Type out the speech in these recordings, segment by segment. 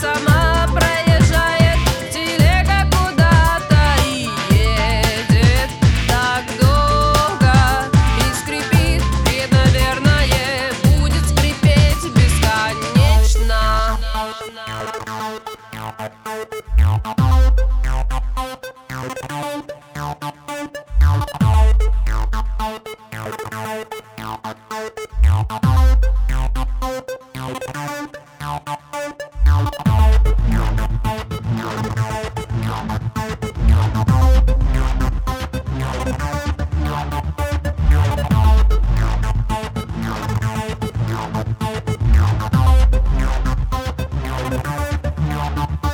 Сама проезжает телега куда-то и едет так долго. И скрипит, наверное, будет скрипеть бесконечно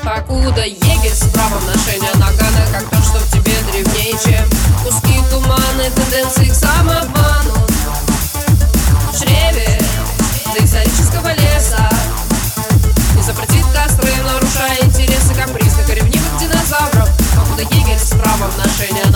Покуда егерь справа ношение нагана Как то, что в тебе древнее, чем Куски туманы, тенденции к самообману. В чреве доисторического леса. Не запретит костры, нарушая интересы капризных и ревнивых динозавров. Покуда егерь справа в ношение